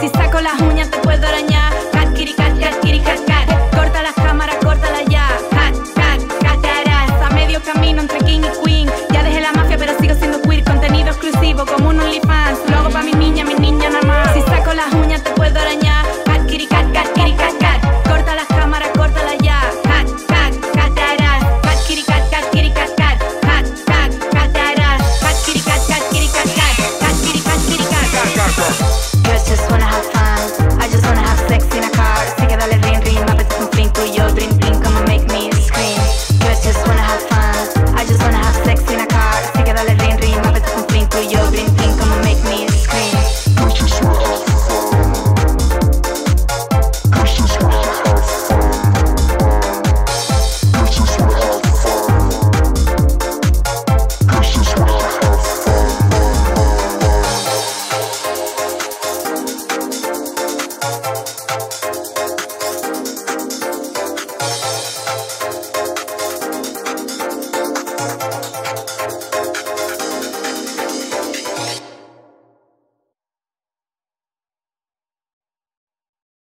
Si saco las uñas te puedo arañar. Cat, kiri, cat, cat, kiri, cat, cat. Corta las cámaras, corta las